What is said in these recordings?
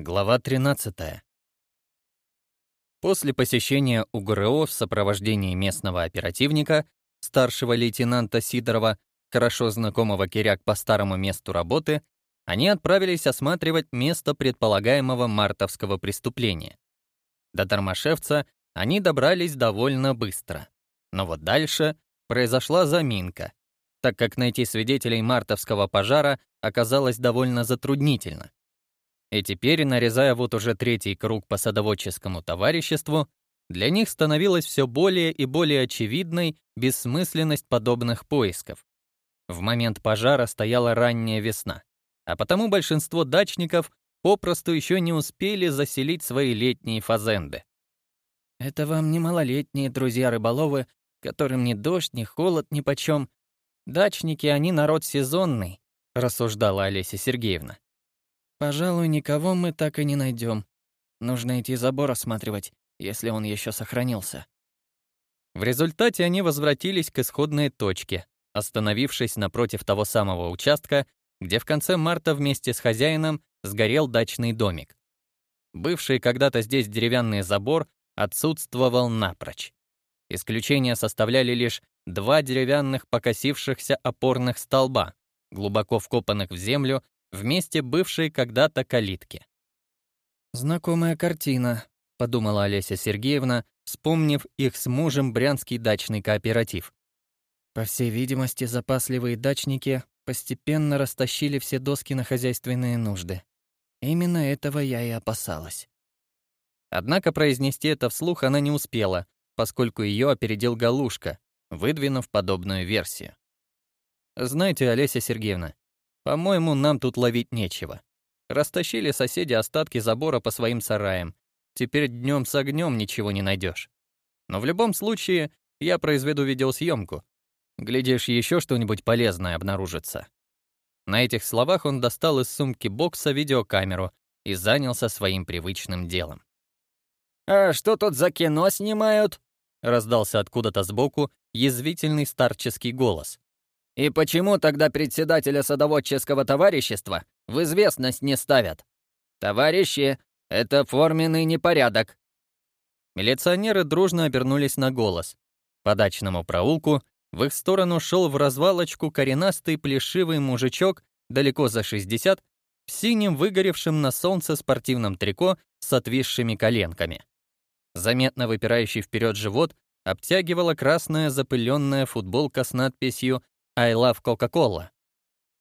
Глава 13. После посещения УГРО в сопровождении местного оперативника, старшего лейтенанта Сидорова, хорошо знакомого Киряк по старому месту работы, они отправились осматривать место предполагаемого мартовского преступления. До Тормашевца они добрались довольно быстро. Но вот дальше произошла заминка, так как найти свидетелей мартовского пожара оказалось довольно затруднительно. И теперь, нарезая вот уже третий круг по садоводческому товариществу, для них становилась все более и более очевидной бессмысленность подобных поисков. В момент пожара стояла ранняя весна, а потому большинство дачников попросту еще не успели заселить свои летние фазенды. «Это вам не малолетние друзья-рыболовы, которым ни дождь, ни холод ни почем. Дачники, они народ сезонный», — рассуждала Олеся Сергеевна. Пожалуй, никого мы так и не найдем. Нужно идти забор осматривать, если он еще сохранился. В результате они возвратились к исходной точке, остановившись напротив того самого участка, где в конце марта вместе с хозяином сгорел дачный домик. Бывший когда-то здесь деревянный забор отсутствовал напрочь. Исключение составляли лишь два деревянных покосившихся опорных столба, глубоко вкопанных в землю Вместе месте бывшей когда-то калитки. «Знакомая картина», — подумала Олеся Сергеевна, вспомнив их с мужем брянский дачный кооператив. По всей видимости, запасливые дачники постепенно растащили все доски на хозяйственные нужды. Именно этого я и опасалась. Однако произнести это вслух она не успела, поскольку ее опередил Галушка, выдвинув подобную версию. «Знаете, Олеся Сергеевна, по-моему, нам тут ловить нечего. Растащили соседи остатки забора по своим сараям. Теперь днем с огнем ничего не найдешь. Но в любом случае, я произведу видеосъемку. Глядишь, еще что-нибудь полезное обнаружится. На этих словах он достал из сумки бокса видеокамеру и занялся своим привычным делом. «А что тут за кино снимают?» — раздался откуда-то сбоку язвительный старческий голос. И почему тогда председателя садоводческого товарищества в известность не ставят? Товарищи, это форменный непорядок. Милиционеры дружно обернулись на голос. По дачному проулку в их сторону шел в развалочку коренастый плешивый мужичок далеко за 60 в синем выгоревшем на солнце спортивном трико с отвисшими коленками. Заметно выпирающий вперед живот обтягивала красная запыленная футболка с надписью «I love Coca-Cola».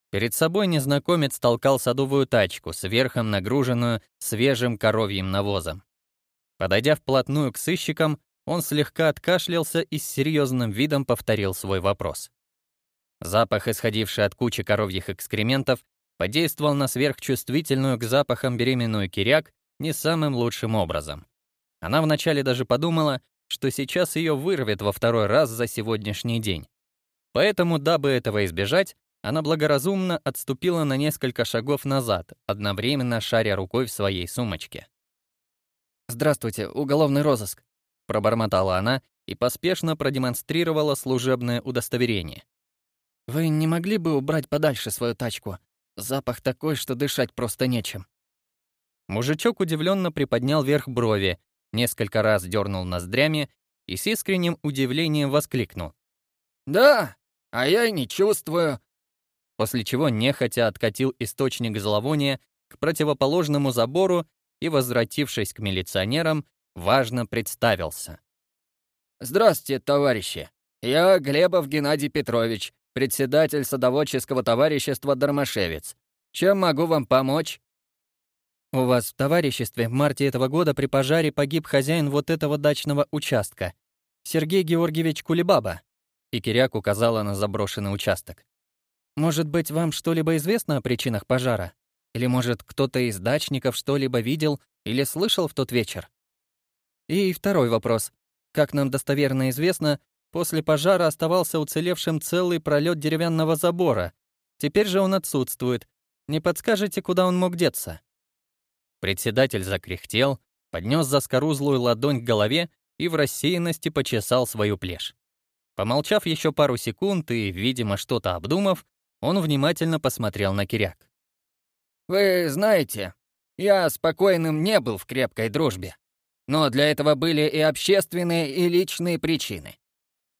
Перед собой незнакомец толкал садовую тачку, сверхом нагруженную свежим коровьим навозом. Подойдя вплотную к сыщикам, он слегка откашлялся и с серьезным видом повторил свой вопрос. Запах, исходивший от кучи коровьих экскрементов, подействовал на сверхчувствительную к запахам беременную киряк не самым лучшим образом. Она вначале даже подумала, что сейчас ее вырвет во второй раз за сегодняшний день. Поэтому, дабы этого избежать, она благоразумно отступила на несколько шагов назад, одновременно шаря рукой в своей сумочке. «Здравствуйте, уголовный розыск», — пробормотала она и поспешно продемонстрировала служебное удостоверение. «Вы не могли бы убрать подальше свою тачку? Запах такой, что дышать просто нечем». Мужичок удивленно приподнял верх брови, несколько раз дернул ноздрями и с искренним удивлением воскликнул. «Да, а я и не чувствую». После чего нехотя откатил источник зловония к противоположному забору и, возвратившись к милиционерам, важно представился. «Здравствуйте, товарищи. Я Глебов Геннадий Петрович, председатель садоводческого товарищества «Дармашевец». Чем могу вам помочь?» «У вас в товариществе в марте этого года при пожаре погиб хозяин вот этого дачного участка, Сергей Георгиевич Кулебаба», и Киряк указала на заброшенный участок. «Может быть, вам что-либо известно о причинах пожара? Или, может, кто-то из дачников что-либо видел или слышал в тот вечер?» И второй вопрос. Как нам достоверно известно, после пожара оставался уцелевшим целый пролет деревянного забора. Теперь же он отсутствует. Не подскажете, куда он мог деться?» Председатель закряхтел, поднес заскорузлую ладонь к голове и в рассеянности почесал свою плешь. Помолчав еще пару секунд и, видимо, что-то обдумав, он внимательно посмотрел на Киряк. «Вы знаете, я спокойным не был в крепкой дружбе. Но для этого были и общественные, и личные причины.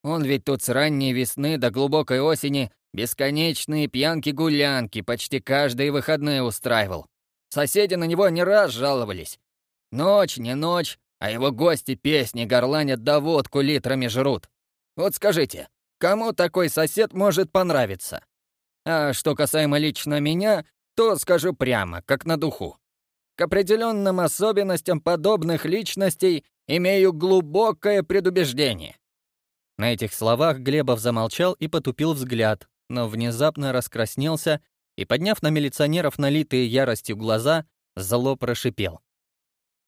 Он ведь тут с ранней весны до глубокой осени бесконечные пьянки-гулянки почти каждые выходные устраивал. Соседи на него не раз жаловались. Ночь, не ночь, а его гости песни горланят да водку литрами жрут. Вот скажите, кому такой сосед может понравиться? А что касаемо лично меня, то скажу прямо, как на духу. К определенным особенностям подобных личностей имею глубокое предубеждение». На этих словах Глебов замолчал и потупил взгляд, но внезапно раскраснелся и, подняв на милиционеров налитые яростью глаза, зло прошипел.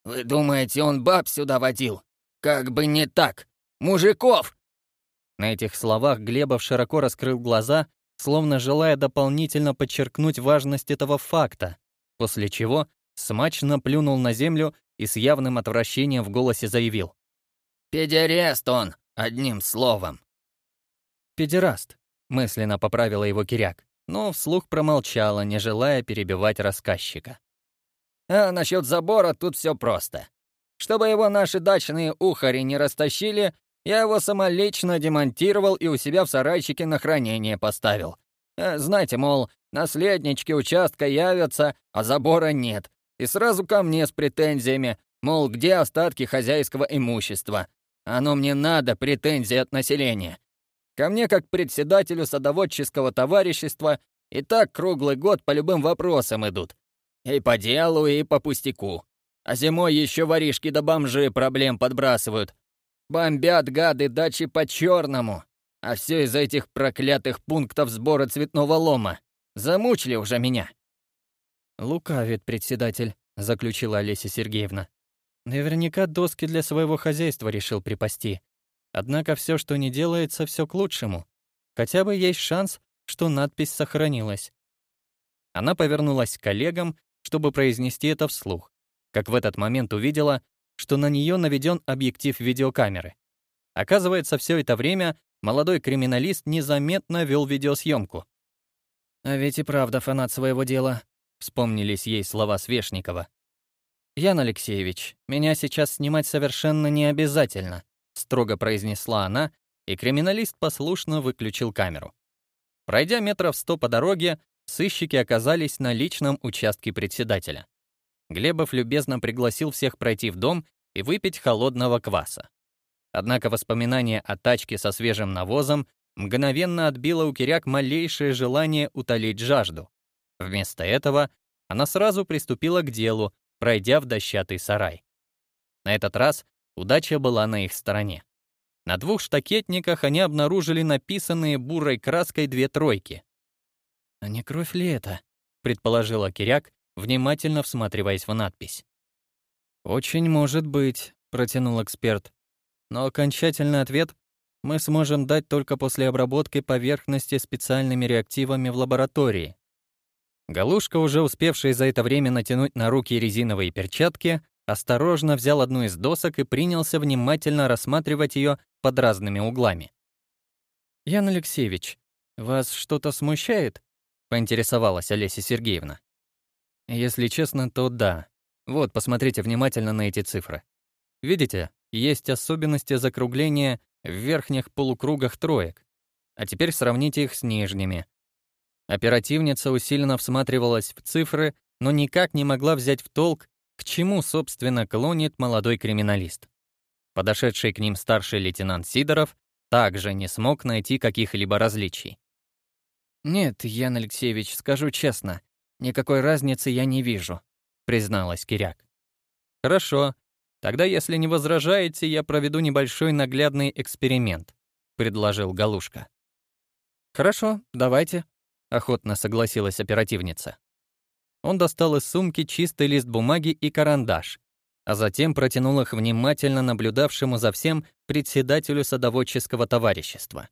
«Вы думаете, он баб сюда водил? Как бы не так! Мужиков! На этих словах Глебов широко раскрыл глаза, словно желая дополнительно подчеркнуть важность этого факта, после чего смачно плюнул на землю и с явным отвращением в голосе заявил. «Педерест он, одним словом!» «Педераст», — мысленно поправила его Киряк, но вслух промолчала, не желая перебивать рассказчика. «А насчет забора тут все просто. Чтобы его наши дачные ухари не растащили, я его самолично демонтировал и у себя в сарайчике на хранение поставил. Э, знаете, мол, наследнички участка явятся, а забора нет. И сразу ко мне с претензиями, мол, где остатки хозяйского имущества. Оно мне надо, претензии от населения. Ко мне, как председателю садоводческого товарищества, и так круглый год по любым вопросам идут. И по делу, и по пустяку. А зимой еще воришки да бомжи проблем подбрасывают. Бомбят гады дачи по-черному. А все из этих проклятых пунктов сбора цветного лома. Замучили уже меня. Лукавит председатель, заключила Олеся Сергеевна. Наверняка доски для своего хозяйства решил припасти. Однако все, что не делается, все к лучшему. Хотя бы есть шанс, что надпись сохранилась. Она повернулась к коллегам, чтобы произнести это вслух, как в этот момент увидела, что на нее наведен объектив видеокамеры. Оказывается, все это время молодой криминалист незаметно вел видеосъемку. «А ведь и правда фанат своего дела», — вспомнились ей слова Свешникова. «Ян Алексеевич, меня сейчас снимать совершенно не обязательно», — строго произнесла она, и криминалист послушно выключил камеру. Пройдя метров сто по дороге, сыщики оказались на личном участке председателя. Глебов любезно пригласил всех пройти в дом и выпить холодного кваса. Однако воспоминание о тачке со свежим навозом мгновенно отбило у Киряк малейшее желание утолить жажду. Вместо этого она сразу приступила к делу, пройдя в дощатый сарай. На этот раз удача была на их стороне. На двух штакетниках они обнаружили написанные бурой краской две тройки. «А не кровь ли это?» — предположила Киряк, внимательно всматриваясь в надпись. «Очень может быть», — протянул эксперт. «Но окончательный ответ мы сможем дать только после обработки поверхности специальными реактивами в лаборатории». Галушка, уже успевший за это время натянуть на руки резиновые перчатки, осторожно взял одну из досок и принялся внимательно рассматривать ее под разными углами. «Ян Алексеевич, вас что-то смущает?» — поинтересовалась Олеся Сергеевна. Если честно, то да. Вот, посмотрите внимательно на эти цифры. Видите, есть особенности закругления в верхних полукругах троек. А теперь сравните их с нижними. Оперативница усиленно всматривалась в цифры, но никак не могла взять в толк, к чему, собственно, клонит молодой криминалист. Подошедший к ним старший лейтенант Сидоров также не смог найти каких-либо различий. «Нет, Ян Алексеевич, скажу честно, «Никакой разницы я не вижу», — призналась Киряк. «Хорошо. Тогда, если не возражаете, я проведу небольшой наглядный эксперимент», — предложил Галушка. «Хорошо, давайте», — охотно согласилась оперативница. Он достал из сумки чистый лист бумаги и карандаш, а затем протянул их внимательно наблюдавшему за всем председателю садоводческого товарищества.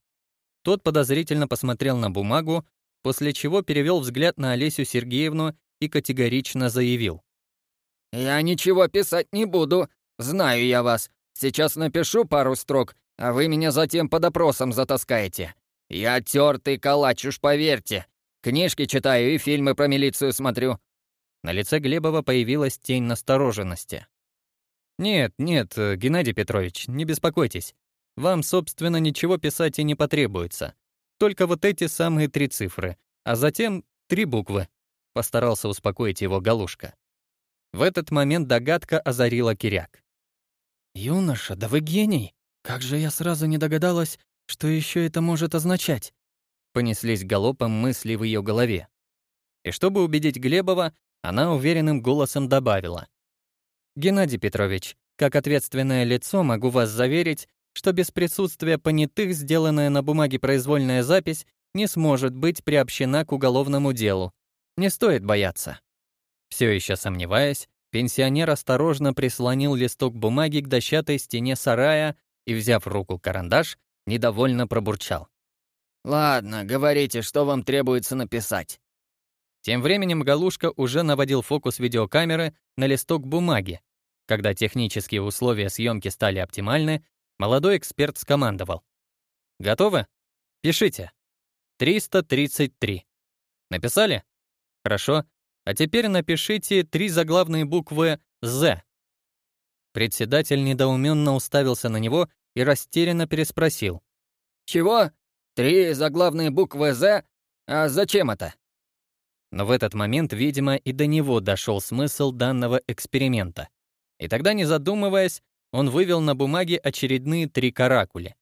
Тот подозрительно посмотрел на бумагу, после чего перевел взгляд на Олесю Сергеевну и категорично заявил. «Я ничего писать не буду. Знаю я вас. Сейчас напишу пару строк, а вы меня затем под опросом затаскаете. Я тертый калач, уж поверьте. Книжки читаю и фильмы про милицию смотрю». На лице Глебова появилась тень настороженности. «Нет, нет, э, Геннадий Петрович, не беспокойтесь. Вам, собственно, ничего писать и не потребуется. Только вот эти самые три цифры, а затем три буквы. Постарался успокоить его Галушка. В этот момент догадка озарила Киряк. «Юноша, да вы гений! Как же я сразу не догадалась, что еще это может означать?» Понеслись галопом мысли в ее голове. И чтобы убедить Глебова, она уверенным голосом добавила. «Геннадий Петрович, как ответственное лицо могу вас заверить, что без присутствия понятых сделанная на бумаге произвольная запись не сможет быть приобщена к уголовному делу. Не стоит бояться. Все еще сомневаясь, пенсионер осторожно прислонил листок бумаги к дощатой стене сарая и, взяв в руку карандаш, недовольно пробурчал. «Ладно, говорите, что вам требуется написать». Тем временем Галушка уже наводил фокус видеокамеры на листок бумаги. Когда технические условия съемки стали оптимальны, Молодой эксперт скомандовал. «Готовы? Пишите. 333. Написали? Хорошо. А теперь напишите три заглавные буквы «З». Председатель недоуменно уставился на него и растерянно переспросил. «Чего? Три заглавные буквы «З»? А зачем это?» Но в этот момент, видимо, и до него дошел смысл данного эксперимента. И тогда, не задумываясь, он вывел на бумаге очередные три каракули,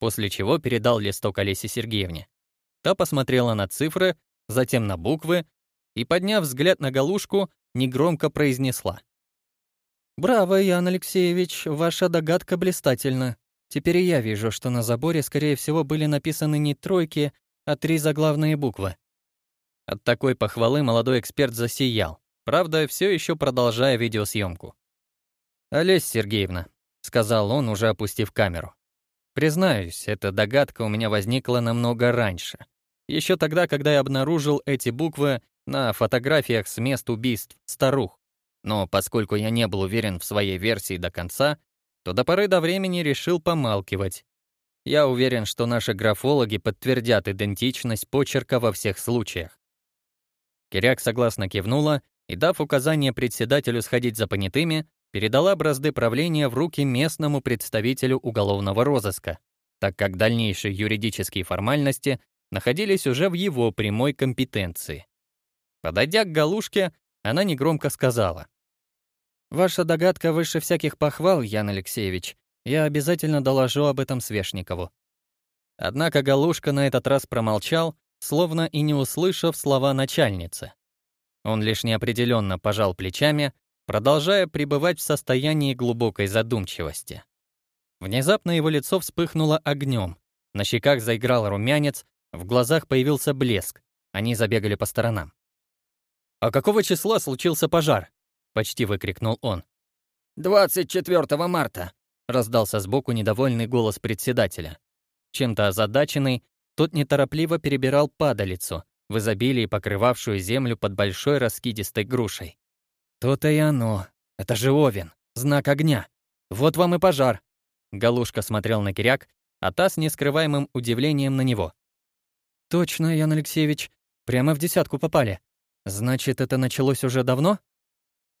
после чего передал листок Олесе Сергеевне. Та посмотрела на цифры, затем на буквы и, подняв взгляд на галушку, негромко произнесла. «Браво, Ян Алексеевич, ваша догадка блистательна. Теперь я вижу, что на заборе, скорее всего, были написаны не тройки, а три заглавные буквы». От такой похвалы молодой эксперт засиял, правда, все еще продолжая видеосъемку. «Олесь Сергеевна, — сказал он, уже опустив камеру. «Признаюсь, эта догадка у меня возникла намного раньше. Еще тогда, когда я обнаружил эти буквы на фотографиях с мест убийств старух. Но поскольку я не был уверен в своей версии до конца, то до поры до времени решил помалкивать. Я уверен, что наши графологи подтвердят идентичность почерка во всех случаях. Киряк согласно кивнула и, дав указание председателю сходить за понятыми, передала бразды правления в руки местному представителю уголовного розыска, так как дальнейшие юридические формальности находились уже в его прямой компетенции. Подойдя к Галушке, она негромко сказала. «Ваша догадка выше всяких похвал, Ян Алексеевич. Я обязательно доложу об этом Свешникову». Однако Галушка на этот раз промолчал, словно и не услышав слова начальницы. Он лишь неопределенно пожал плечами, продолжая пребывать в состоянии глубокой задумчивости. Внезапно его лицо вспыхнуло огнем, на щеках заиграл румянец, в глазах появился блеск, они забегали по сторонам. «А какого числа случился пожар?» — почти выкрикнул он. «24 марта», — раздался сбоку недовольный голос председателя. Чем-то озадаченный, тот неторопливо перебирал падалицу, в изобилии покрывавшую землю под большой раскидистой грушей. «То-то и оно. Это же Овен. Знак огня. Вот вам и пожар». Галушка смотрел на Киряк, а та с нескрываемым удивлением на него. «Точно, Ян Алексеевич. Прямо в десятку попали. Значит, это началось уже давно?»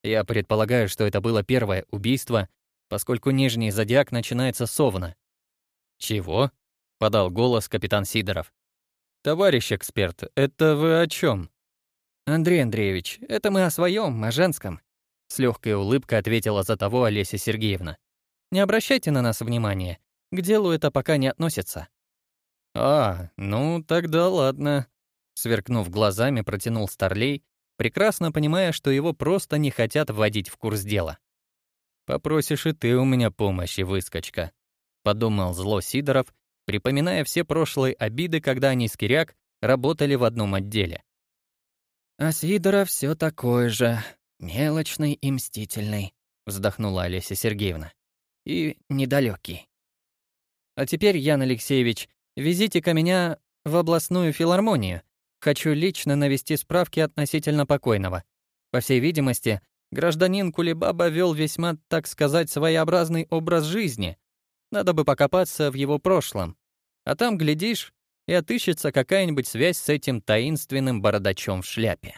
Я предполагаю, что это было первое убийство, поскольку нижний зодиак начинается с Овна. «Чего?» — подал голос капитан Сидоров. «Товарищ эксперт, это вы о чем? «Андрей Андреевич, это мы о своем, о женском», — с легкой улыбкой ответила за того Олеся Сергеевна. «Не обращайте на нас внимания. К делу это пока не относится». «А, ну тогда ладно», — сверкнув глазами, протянул Старлей, прекрасно понимая, что его просто не хотят вводить в курс дела. «Попросишь и ты у меня помощи, выскочка», — подумал зло Сидоров, припоминая все прошлые обиды, когда они с Киряк работали в одном отделе. «А Сидора все такой же, мелочный и мстительный», — вздохнула Олеся Сергеевна. «И недалекий. «А теперь, Ян Алексеевич, везите-ка меня в областную филармонию. Хочу лично навести справки относительно покойного. По всей видимости, гражданин Кулибаба вел весьма, так сказать, своеобразный образ жизни. Надо бы покопаться в его прошлом. А там, глядишь, и отыщется какая-нибудь связь с этим таинственным бородачом в шляпе.